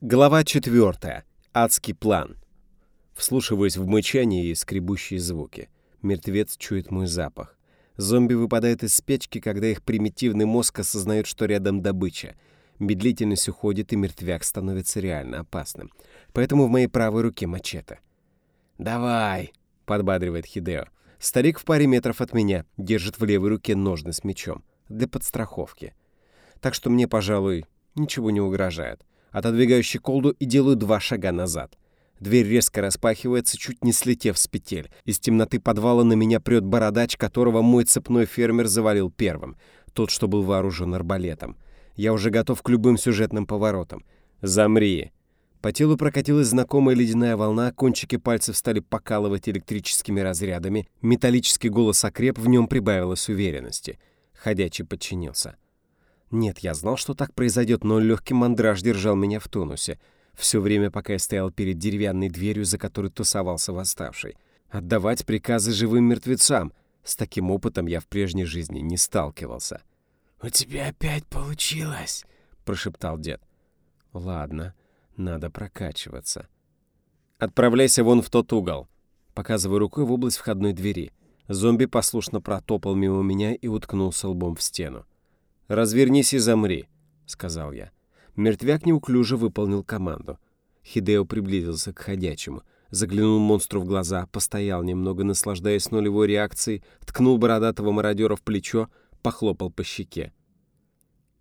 Глава четвертая. Адский план. Вслушиваюсь в мычание и скребущие звуки. Мертвец чует мой запах. Зомби выпадают из печки, когда их примитивный мозг осознает, что рядом добыча. Медлительность уходит, и мертвяк становится реально опасным. Поэтому в моей правой руке мачете. «Давай!» — подбадривает Хидео. Старик в паре метров от меня держит в левой руке ножны с мечом. Для подстраховки. Так что мне, пожалуй, ничего не угрожает. Отодвигаю щеколду и делаю два шага назад. Дверь резко распахивается, чуть не слетев с петель. Из темноты подвала на меня прет бородач, которого мой цепной фермер завалил первым. Тот, что был вооружен арбалетом. Я уже готов к любым сюжетным поворотам. «Замри!» По телу прокатилась знакомая ледяная волна, кончики пальцев стали покалывать электрическими разрядами, металлический голос окреп, в нем прибавилось уверенности. Ходячий подчинился. Нет, я знал, что так произойдет, но легкий мандраж держал меня в тонусе. Все время, пока я стоял перед деревянной дверью, за которой тусовался восставший. Отдавать приказы живым мертвецам. С таким опытом я в прежней жизни не сталкивался. «У тебя опять получилось», — прошептал дед. «Ладно, надо прокачиваться». «Отправляйся вон в тот угол», — показываю рукой в область входной двери. Зомби послушно протопал мимо меня и уткнулся лбом в стену. «Развернись и замри», — сказал я. Мертвяк неуклюже выполнил команду. Хидео приблизился к ходячему, заглянул монстру в глаза, постоял немного, наслаждаясь нулевой реакцией, ткнул бородатого мародера в плечо, похлопал по щеке.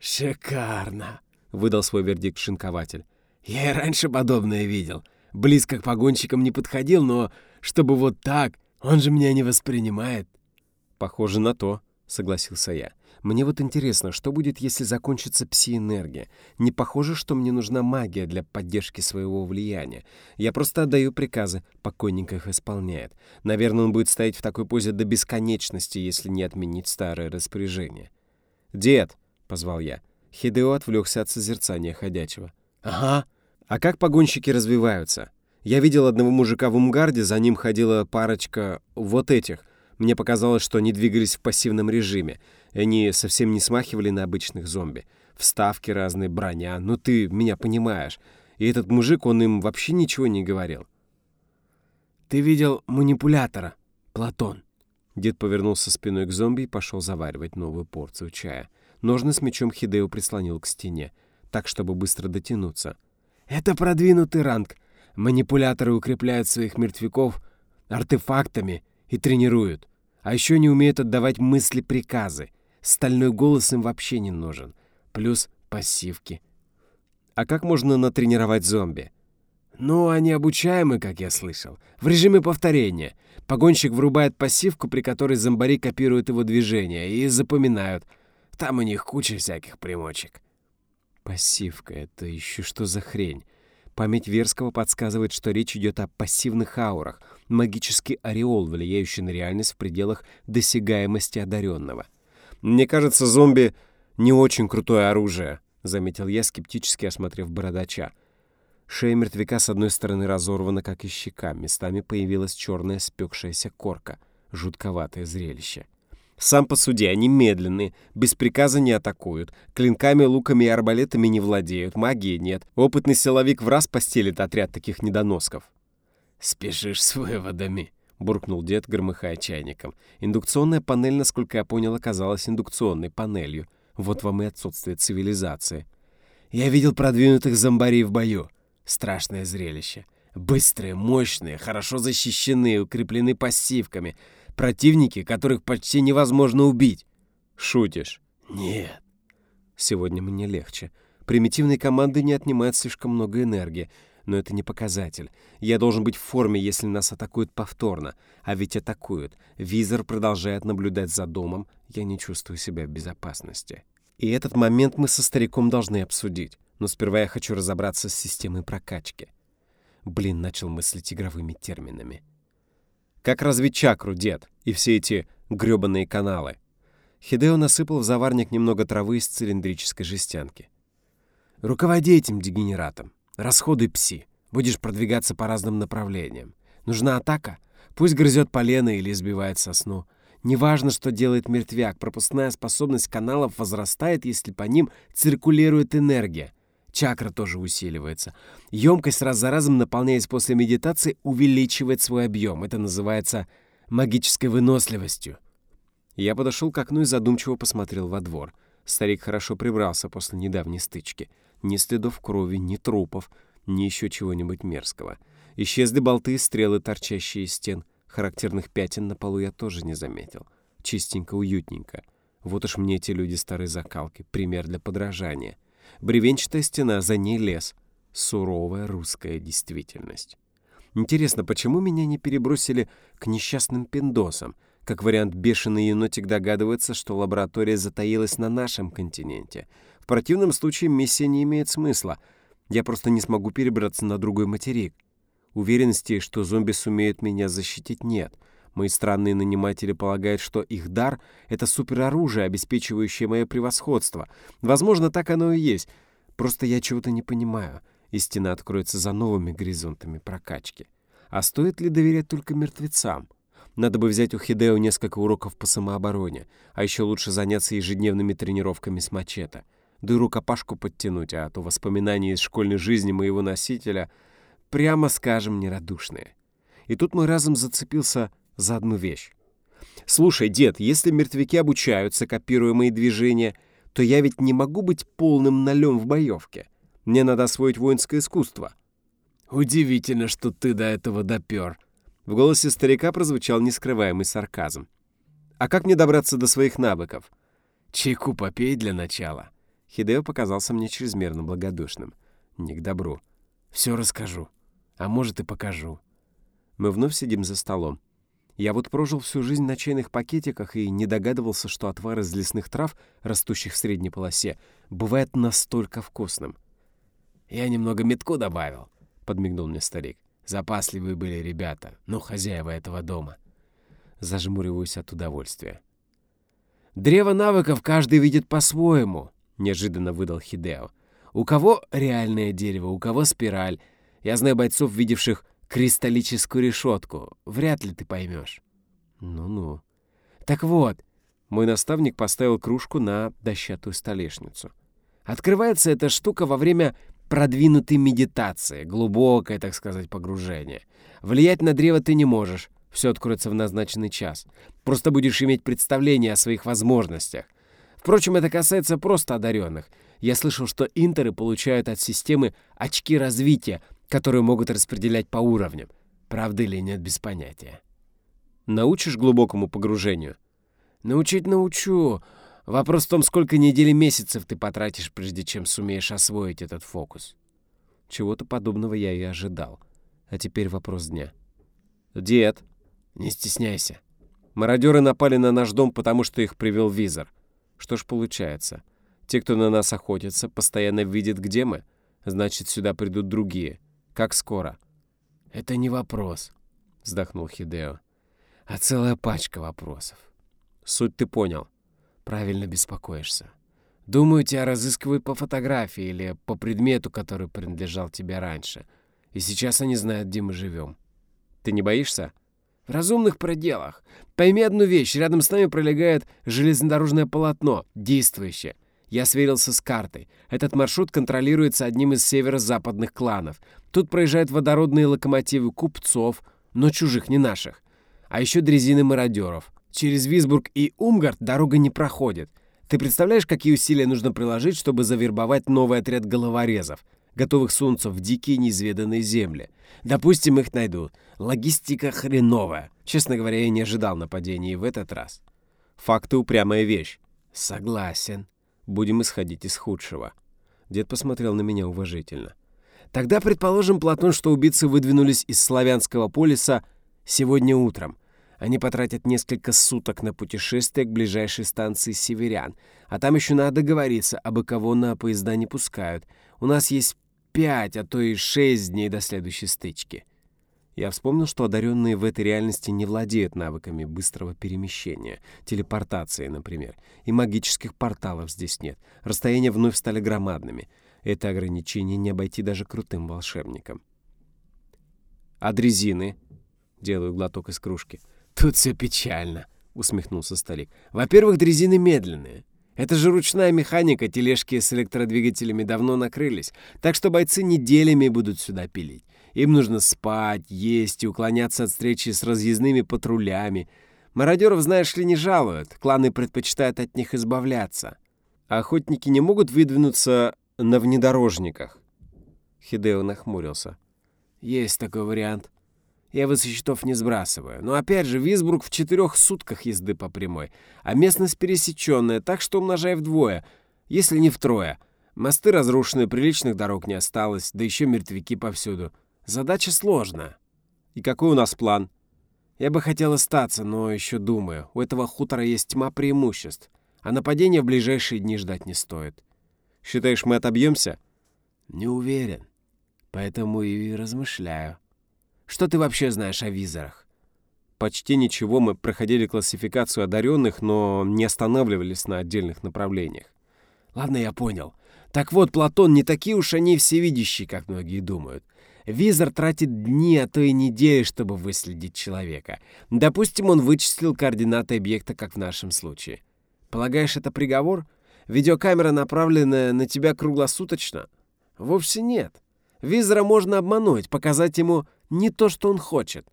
«Шикарно!» — выдал свой вердикт шинкователь. «Я и раньше подобное видел. Близко к погонщикам не подходил, но чтобы вот так, он же меня не воспринимает». «Похоже на то», — согласился я. Мне вот интересно, что будет, если закончится пси-энергия? Не похоже, что мне нужна магия для поддержки своего влияния. Я просто отдаю приказы, покойник их исполняет. Наверное, он будет стоять в такой позе до бесконечности, если не отменить старое распоряжение. «Дед!» — позвал я. Хидео отвлекся от созерцания ходячего. «Ага. А как погонщики развиваются? Я видел одного мужика в Умгарде, за ним ходила парочка вот этих. Мне показалось, что они двигались в пассивном режиме. Они совсем не смахивали на обычных зомби. Вставки разные, броня. Ну ты меня понимаешь. И этот мужик, он им вообще ничего не говорил. «Ты видел манипулятора, Платон?» Дед повернулся спиной к зомби и пошел заваривать новую порцию чая. Ножны с мечом Хидео прислонил к стене, так, чтобы быстро дотянуться. «Это продвинутый ранг. Манипуляторы укрепляют своих мертвяков артефактами и тренируют. А еще они умеют отдавать мысли-приказы. Стальной голос им вообще не нужен. Плюс пассивки. А как можно натренировать зомби? Ну, они обучаемы, как я слышал. В режиме повторения. Погонщик врубает пассивку, при которой зомбари копируют его движения и запоминают. Там у них куча всяких примочек. Пассивка — это еще что за хрень? Память Верского подсказывает, что речь идет о пассивных аурах, магический ореол, влияющий на реальность в пределах досягаемости одаренного — «Мне кажется, зомби — не очень крутое оружие», — заметил я, скептически осмотрев бородача. Шея мертвяка с одной стороны разорвана, как и щека. Местами появилась черная спекшаяся корка. Жутковатое зрелище. Сам по суде, они медленные, без приказа не атакуют, клинками, луками и арбалетами не владеют, магии нет. Опытный силовик в раз постелит отряд таких недоносков. «Спешишь с выводами», — буркнул дед, громыхая чайником. Индукционная панель, насколько я понял, оказалась индукционной панелью. Вот вам и отсутствие цивилизации. Я видел продвинутых зомбарей в бою. Страшное зрелище. Быстрые, мощные, хорошо защищены, укреплены пассивками. Противники, которых почти невозможно убить. Шутишь? Нет. Сегодня мне легче. Примитивные команды не отнимают слишком много энергии но это не показатель. Я должен быть в форме, если нас атакуют повторно. А ведь атакуют. Визор продолжает наблюдать за домом. Я не чувствую себя в безопасности. И этот момент мы со стариком должны обсудить. Но сперва я хочу разобраться с системой прокачки. Блин, начал мыслить игровыми терминами. Как развить чакру, дед? И все эти грёбаные каналы. Хидео насыпал в заварник немного травы из цилиндрической жестянки. «Руководи этим дегенератом. Расходуй пси. Будешь продвигаться по разным направлениям. Нужна атака? Пусть грызет полено или избивает сосну. Неважно, что делает мертвяк, пропускная способность каналов возрастает, если по ним циркулирует энергия. Чакра тоже усиливается. Емкость раз за разом, наполняясь после медитации, увеличивает свой объем. Это называется магической выносливостью. Я подошел к окну и задумчиво посмотрел во двор. Старик хорошо прибрался после недавней стычки. Ни следов крови, ни трупов, ни еще чего-нибудь мерзкого. Исчезли болты и стрелы, торчащие из стен. Характерных пятен на полу я тоже не заметил. Чистенько, уютненько. Вот уж мне эти люди старой закалки, пример для подражания. Бревенчатая стена, за ней лес. Суровая русская действительность. Интересно, почему меня не перебросили к несчастным пиндосам? Как вариант, бешеный енотик догадывается, что лаборатория затаилась на нашем континенте. Противном случае миссия не имеет смысла. Я просто не смогу перебраться на другой материк. Уверенности, что зомби сумеют меня защитить, нет. Мои странные наниматели полагают, что их дар — это супероружие, обеспечивающее мое превосходство. Возможно, так оно и есть. Просто я чего-то не понимаю, и стена откроется за новыми горизонтами прокачки. А стоит ли доверять только мертвецам? Надо бы взять у Хидео несколько уроков по самообороне, а еще лучше заняться ежедневными тренировками с мачете. Да и рукопашку подтянуть, а то воспоминания из школьной жизни моего носителя, прямо скажем, нерадушные. И тут мой разум зацепился за одну вещь. «Слушай, дед, если мертвяки обучаются, копируя мои движения, то я ведь не могу быть полным нолем в боевке. Мне надо освоить воинское искусство». «Удивительно, что ты до этого допер». В голосе старика прозвучал нескрываемый сарказм. «А как мне добраться до своих навыков?» «Чайку попей для начала». Хидео показался мне чрезмерно благодушным. Не к добру. «Все расскажу. А может, и покажу». Мы вновь сидим за столом. Я вот прожил всю жизнь на чайных пакетиках и не догадывался, что отвар из лесных трав, растущих в средней полосе, бывает настолько вкусным. «Я немного метку добавил», — подмигнул мне старик. «Запасливые были ребята, ну, хозяева этого дома». Зажмуриваюсь от удовольствия. «Древо навыков каждый видит по-своему», — неожиданно выдал Хидео. «У кого реальное дерево, у кого спираль. Я знаю бойцов, видевших кристаллическую решетку. Вряд ли ты поймешь. Ну-ну. Так вот, мой наставник поставил кружку на дощатую столешницу. Открывается эта штука во время продвинутой медитации, глубокое, так сказать, погружение. Влиять на древо ты не можешь, все откроется в назначенный час. Просто будешь иметь представление о своих возможностях. Впрочем, это касается просто одаренных. Я слышал, что интеры получают от системы очки развития, которые могут распределять по уровням. Правда или нет, без понятия. Научишь глубокому погружению? Научить научу. Вопрос в том, сколько недель и месяцев ты потратишь, прежде чем сумеешь освоить этот фокус. Чего-то подобного я и ожидал. А теперь вопрос дня. Дед. Не стесняйся. Мародеры напали на наш дом, потому что их привел визор. Что ж получается? Те, кто на нас охотится, постоянно видят, где мы. Значит, сюда придут другие. Как скоро? Это не вопрос, вздохнул Хидео. А целая пачка вопросов. Суть ты понял. Правильно беспокоишься. Думаю, тебя разыскивают по фотографии или по предмету, который принадлежал тебе раньше. И сейчас они знают, где мы живем. Ты не боишься? В разумных пределах. Пойми одну вещь. Рядом с нами пролегает железнодорожное полотно, действующее. Я сверился с картой. Этот маршрут контролируется одним из северо-западных кланов. Тут проезжают водородные локомотивы купцов, но чужих, не наших. А еще дрезины мародеров. Через Висбург и Умгард дорога не проходит. Ты представляешь, какие усилия нужно приложить, чтобы завербовать новый отряд головорезов, готовых сунуться в дикие неизведанные земли? Допустим, их найдут. Логистика хреновая. Честно говоря, я не ожидал нападения и в этот раз. Факты упрямая вещь. Согласен. Будем исходить из худшего. Дед посмотрел на меня уважительно. Тогда предположим, Платон, что убийцы выдвинулись из славянского полиса сегодня утром. Они потратят несколько суток на путешествие к ближайшей станции северян. А там еще надо договориться, абы кого на поезда не пускают. У нас есть пять, а то и шесть дней до следующей стычки. Я вспомнил, что одаренные в этой реальности не владеют навыками быстрого перемещения, телепортации, например, и магических порталов здесь нет. Расстояния вновь стали громадными. Это ограничение не обойти даже крутым волшебникам. «А дрезины?» — делаю глоток из кружки. «Тут все печально», — усмехнулся старик. «Во-первых, дрезины медленные. Это же ручная механика, тележки с электродвигателями давно накрылись, так что бойцы неделями будут сюда пилить. Им нужно спать, есть и уклоняться от встречи с разъездными патрулями. Мародеров, знаешь ли, не жалуют, кланы предпочитают от них избавляться. Охотники не могут выдвинуться на внедорожниках. Хидео нахмурился. Есть такой вариант. Я его со счетов не сбрасываю. Но опять же, Висбрук в четырех сутках езды по прямой, а местность пересеченная, так что умножай вдвое, если не втрое. Мосты разрушены, приличных дорог не осталось, да еще мертвяки повсюду. Задача сложная. И какой у нас план? Я бы хотел остаться, но еще думаю. У этого хутора есть тьма преимуществ, а нападения в ближайшие дни ждать не стоит. Считаешь, мы отобьемся? Не уверен. Поэтому и размышляю. Что ты вообще знаешь о визорах? Почти ничего, мы проходили классификацию одаренных, но не останавливались на отдельных направлениях. Ладно, я понял. Так вот, Платон, не такие уж они всевидящие, как многие думают. Визор тратит дни, а то и недели, чтобы выследить человека. Допустим, он вычислил координаты объекта, как в нашем случае. Полагаешь, это приговор? Видеокамера, направленная на тебя круглосуточно? Вовсе нет. Визора можно обмануть, показать ему не то, что он хочет.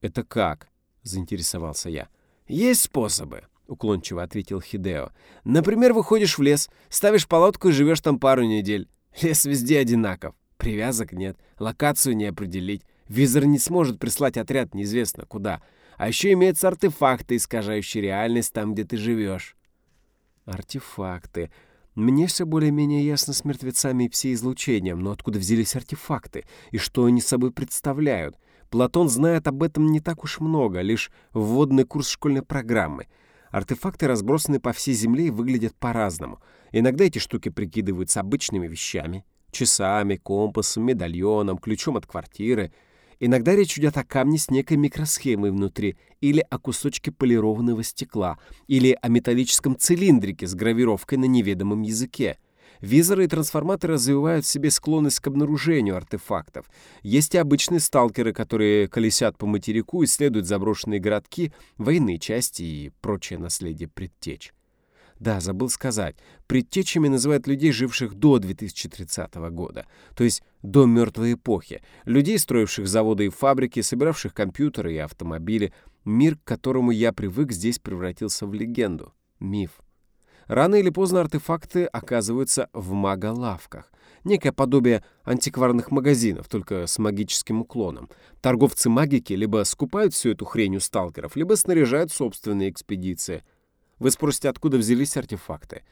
«Это как?» — заинтересовался я. «Есть способы», — уклончиво ответил Хидео. «Например, выходишь в лес, ставишь палатку и живешь там пару недель. Лес везде одинаков. Привязок нет, локацию не определить. Визор не сможет прислать отряд неизвестно куда. А еще имеются артефакты, искажающие реальность там, где ты живешь». «Артефакты», мне все более-менее ясно с мертвецами и псеизлучением, но откуда взялись артефакты и что они собой представляют? Платон знает об этом не так уж много, лишь вводный курс школьной программы. Артефакты разбросаны по всей Земле и выглядят по-разному. Иногда эти штуки прикидываются обычными вещами. Часами, компасом, медальоном, ключом от квартиры — Иногда речь идет о камне с некой микросхемой внутри, или о кусочке полированного стекла, или о металлическом цилиндрике с гравировкой на неведомом языке. Визоры и трансформаторы развивают в себе склонность к обнаружению артефактов. Есть и обычные сталкеры, которые колесят по материку, исследуют заброшенные городки, военные части и прочее наследие предтеч. Да, забыл сказать. Предтечами называют людей, живших до 2030 года, то есть до мертвой эпохи. Людей, строивших заводы и фабрики, собиравших компьютеры и автомобили. Мир, к которому я привык, здесь превратился в легенду. Миф. Рано или поздно артефакты оказываются в маголавках. Некое подобие антикварных магазинов, только с магическим уклоном. Торговцы магики либо скупают всю эту хрень у сталкеров, либо снаряжают собственные экспедиции – вы спросите, откуда взялись артефакты?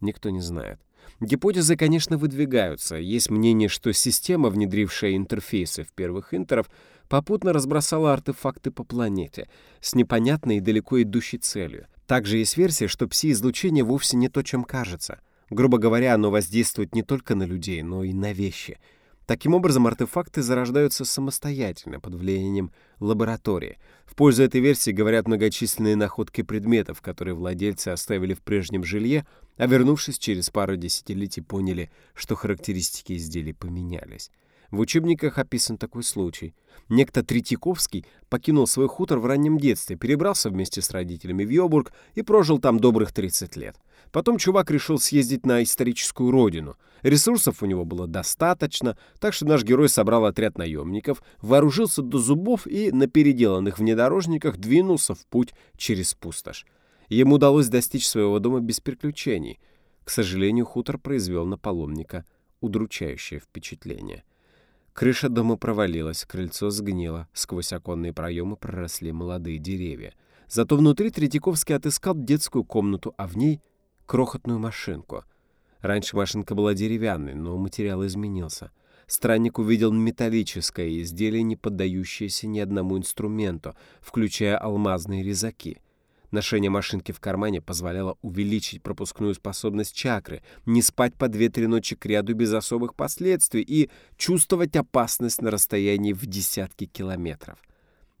Никто не знает. Гипотезы, конечно, выдвигаются. Есть мнение, что система, внедрившая интерфейсы в первых интеров, попутно разбросала артефакты по планете с непонятной и далеко идущей целью. Также есть версия, что пси-излучение вовсе не то, чем кажется. Грубо говоря, оно воздействует не только на людей, но и на вещи — Таким образом, артефакты зарождаются самостоятельно, под влиянием лаборатории. В пользу этой версии говорят многочисленные находки предметов, которые владельцы оставили в прежнем жилье, а вернувшись через пару десятилетий, поняли, что характеристики изделий поменялись. В учебниках описан такой случай. Некто Третьяковский покинул свой хутор в раннем детстве, перебрался вместе с родителями в Йобург и прожил там добрых 30 лет. Потом чувак решил съездить на историческую родину. Ресурсов у него было достаточно, так что наш герой собрал отряд наемников, вооружился до зубов и на переделанных внедорожниках двинулся в путь через пустошь. Ему удалось достичь своего дома без приключений. К сожалению, хутор произвел на паломника удручающее впечатление. Крыша дома провалилась, крыльцо сгнило, сквозь оконные проемы проросли молодые деревья. Зато внутри Третьяковский отыскал детскую комнату, а в ней — крохотную машинку. Раньше машинка была деревянной, но материал изменился. Странник увидел металлическое изделие, не поддающееся ни одному инструменту, включая алмазные резаки — Ношение машинки в кармане позволяло увеличить пропускную способность чакры, не спать по 2-3 ночи к ряду без особых последствий и чувствовать опасность на расстоянии в десятки километров.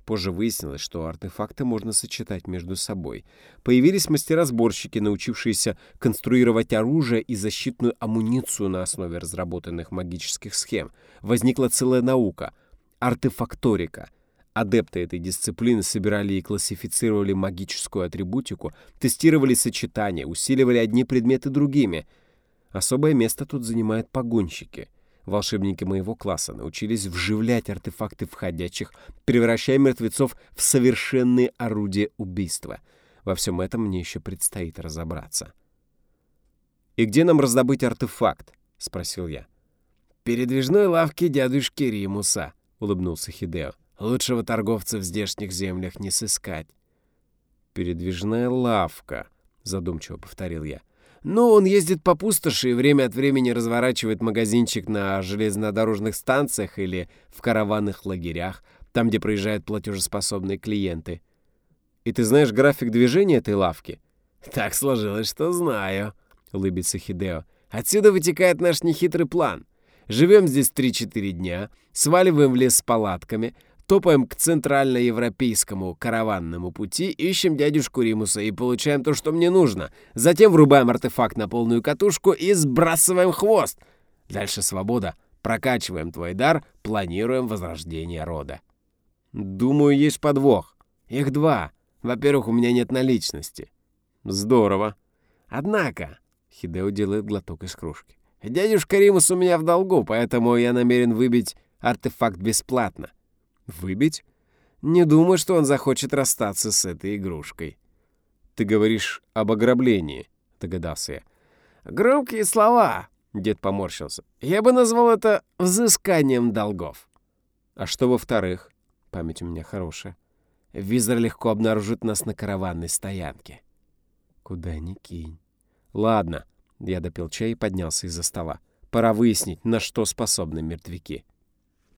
Позже выяснилось, что артефакты можно сочетать между собой. Появились мастера-сборщики, научившиеся конструировать оружие и защитную амуницию на основе разработанных магических схем. Возникла целая наука — артефакторика — Адепты этой дисциплины собирали и классифицировали магическую атрибутику, тестировали сочетания, усиливали одни предметы другими. Особое место тут занимают погонщики. Волшебники моего класса научились вживлять артефакты входящих, превращая мертвецов в совершенные орудия убийства. Во всем этом мне еще предстоит разобраться. «И где нам раздобыть артефакт?» — спросил я. «Передвижной лавки дядюшки Римуса», — улыбнулся Хидео. «Лучшего торговца в здешних землях не сыскать». «Передвижная лавка», — задумчиво повторил я. «Ну, он ездит по пустоши и время от времени разворачивает магазинчик на железнодорожных станциях или в караванных лагерях, там, где проезжают платежеспособные клиенты». «И ты знаешь график движения этой лавки?» «Так сложилось, что знаю», — улыбится Хидео. «Отсюда вытекает наш нехитрый план. Живем здесь 3-4 дня, сваливаем в лес с палатками, топаем к центральноевропейскому караванному пути, ищем дядюшку Римуса и получаем то, что мне нужно. Затем врубаем артефакт на полную катушку и сбрасываем хвост. Дальше свобода. Прокачиваем твой дар, планируем возрождение рода». «Думаю, есть подвох». «Их два. Во-первых, у меня нет наличности». «Здорово». «Однако...» Хидео делает глоток из кружки. «Дядюшка Римус у меня в долгу, поэтому я намерен выбить артефакт бесплатно». «Выбить?» «Не думаю, что он захочет расстаться с этой игрушкой». «Ты говоришь об ограблении», — догадался я. «Громкие слова», — дед поморщился. «Я бы назвал это взысканием долгов». «А что во-вторых?» Память у меня хорошая. Визор легко обнаружит нас на караванной стоянке. Куда ни кинь. Ладно. Я допил чай и поднялся из-за стола. Пора выяснить, на что способны мертвяки.